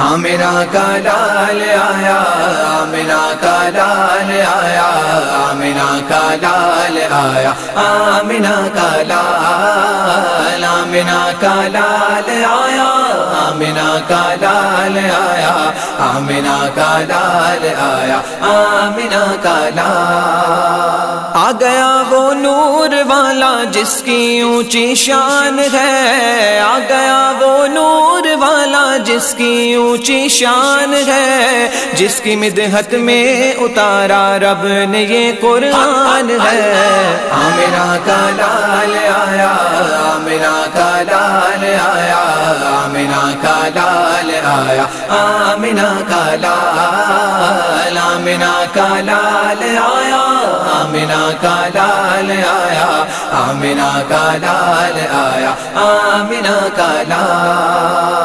ہاں آمنا کا لال آیا ہاں آمنا کا لال آیا ہاں آمنا کا لال آیا آمنا کا لال آمنا کا لال آیا۔ آمنا کا لال آیا آمنا کا لال آیا آمنا کا لال۔ آ گیا وہ نور والا جس کی اونچی شان ہے۔ آ گیا وہ نور والا جس کی اونچی شان ہے۔ جس کی مدحت میں اتارا رب نے یہ قرآن ہے۔ آمنا کا لال آیا آمنا کا لال آیا آمنا کا لال آیا آمنا کا لال آمنا کا لال آیا آمنا کا لال آیا آمنا کا لال آیا آمنا کا لال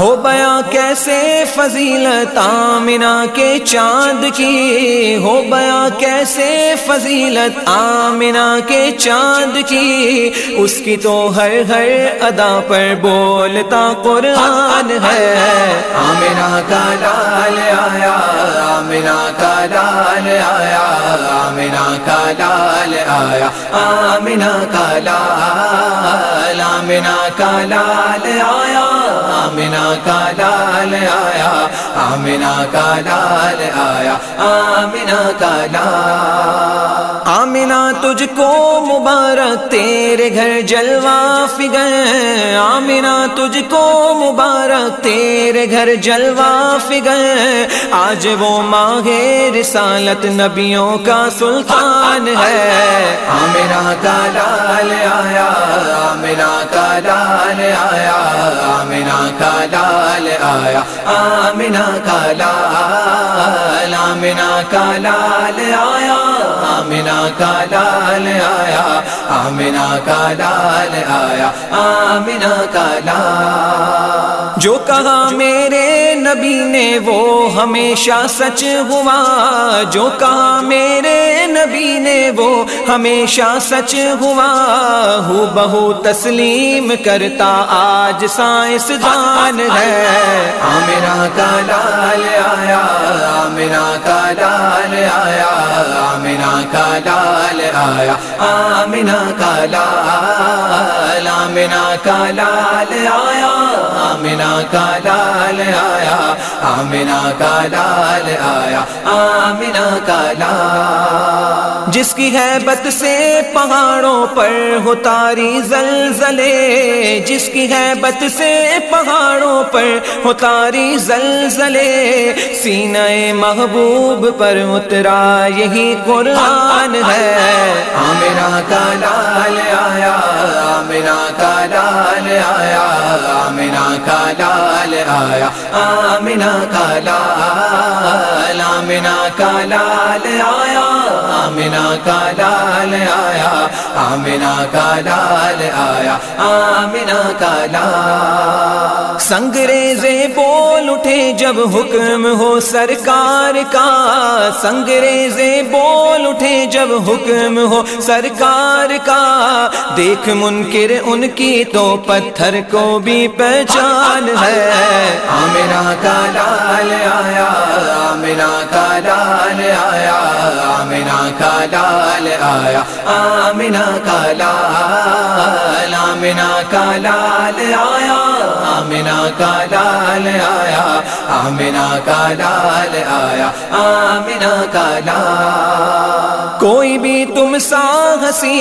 ہو بیا کیسے فضیلت آمنا کے چاند کی؟ ہو بیا کیسے فضیلت آمنا کے چاند کی؟ اس کی تو ہر ہر ادا پر بولتا قرآن ہے۔ آمنا کا لال آیا آمنا کا لال آیا آمنا کا لال آیا آمنا کا لال آمنا کا لال آیا۔ آمنا کا لال آیا آمنا کا لال آیا آمنا کا لال۔ آمنا تجھ کو مبارک، تیرے گھر جلوہ فگر۔ آمنا تجھ کو مبارک، تیرے گھر جلوہ فگر۔ آج وہ ماہ رسالت نبیوں کا سلطان ہے۔ آمنا کا لال آیا آمنا کا لال آیا آمنا کا لال آیا آمنا کا لال آمنا کا لال آیا آمنا کا لال آیا آمنا کا لال آیا آمنا کا لال جو کہا میرے نبی نے وہ ہمیشہ سچ ہوا جو کہا میرے نبی نے وہ ہمیشہ سچ ہوا ہو بہو تسلیم کرتا آج سائنس دان ہے۔ آمنا کا لال آیا آمنا کا لال آیا آمنا کا لال آیا۔ آمنا کا لال آمنا کا لال آیا۔ آمنا کا لال آیا۔ آمنا کا لال آیا آمنا کا لال۔ جس کی حیبت سے پہاڑوں پر ہو تاری زلزلے جس کی حیبت سے پہاڑوں پر ہو تاری زلزلے سینہ محبوب پر اترا یہی قرآن ہے۔ آمنا کا لال آیا آمنا کا لال آیا۔ آمنا کا لال آیا آمنا کا لال آمنا کا لال آیا۔ آمنا کا لال آیا آمنا کا لال آیا آمنا کا لال۔ سنگریزے بول اٹھے جب حکم ہو سرکار کا۔ سنگریزے بول اٹھے جب حکم ہو سرکار کا۔ دیکھ منکر ان کی تو پتھر کو بھی پہچان ہے۔ آمنا کا لال آیا آمنا کا کا لال آیا آمنا کا لال آمنا کا لال آیا آمنا کا لال آیا آمنا کا لال آیا آمنا کا لال۔ کوئی بھی تم سا ہنسی،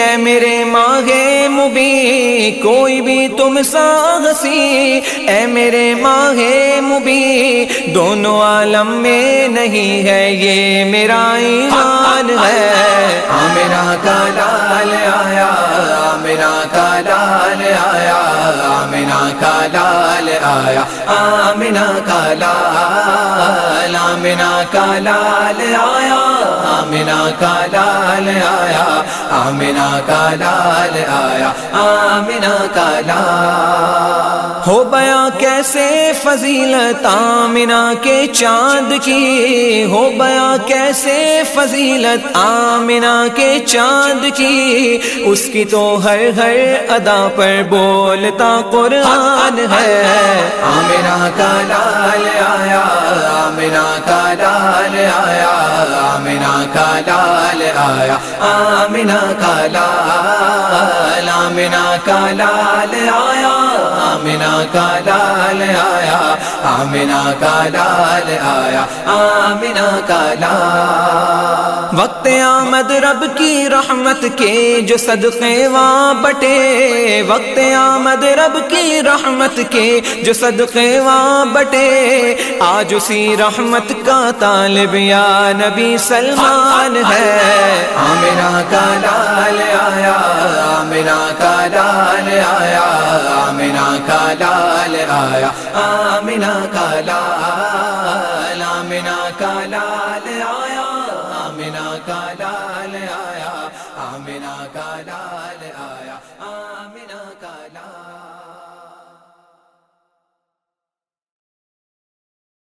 اے میرے ماہے مبی کوئی بھی تم سا ہنسی، اے میرے ماہے مبی دونوں عالم میں نہیں ہے یہ میرا ایمان ہے۔ آمنا کا لال آیا آمنا کا لال آیا آمنا کا لال آیا۔ آمنا کا لال آمنا کا لال آیا آمنا کا لال آیا آمنا کا لال آیا آمنا کا لال ہو بیا کیسے فضیلت آمنا کے چاند کی؟ ہو بیا کیسے فضیلت آمنا کے چاند کی؟ اس کی تو ہر ہر ادا پر بولتا قرآن ہے۔ آمنا کا لال آیا آمنا کا لال آیا۔ آمنا کا لال آیا، آمنا کا لال، آمنا کا لال آیا، آمنا کا لال آیا، آمنا کا لال آیا، آمنا کا لال۔ وقت آمد رب کی رحمت کے جو صدقے وہاں بٹے۔ وقت آمد رب کی رحمت کے جو صدقے وہاں بٹے۔ آج اسی رحمت کا طالب یا نبی مسلمان ہے۔ آمنا کا لال آیا آمنا کا لال آیا آمنا کا لال آیا آمنا کا لال آمنا کا لال آیا آمنا کا لال آیا آمنا کا لال آیا۔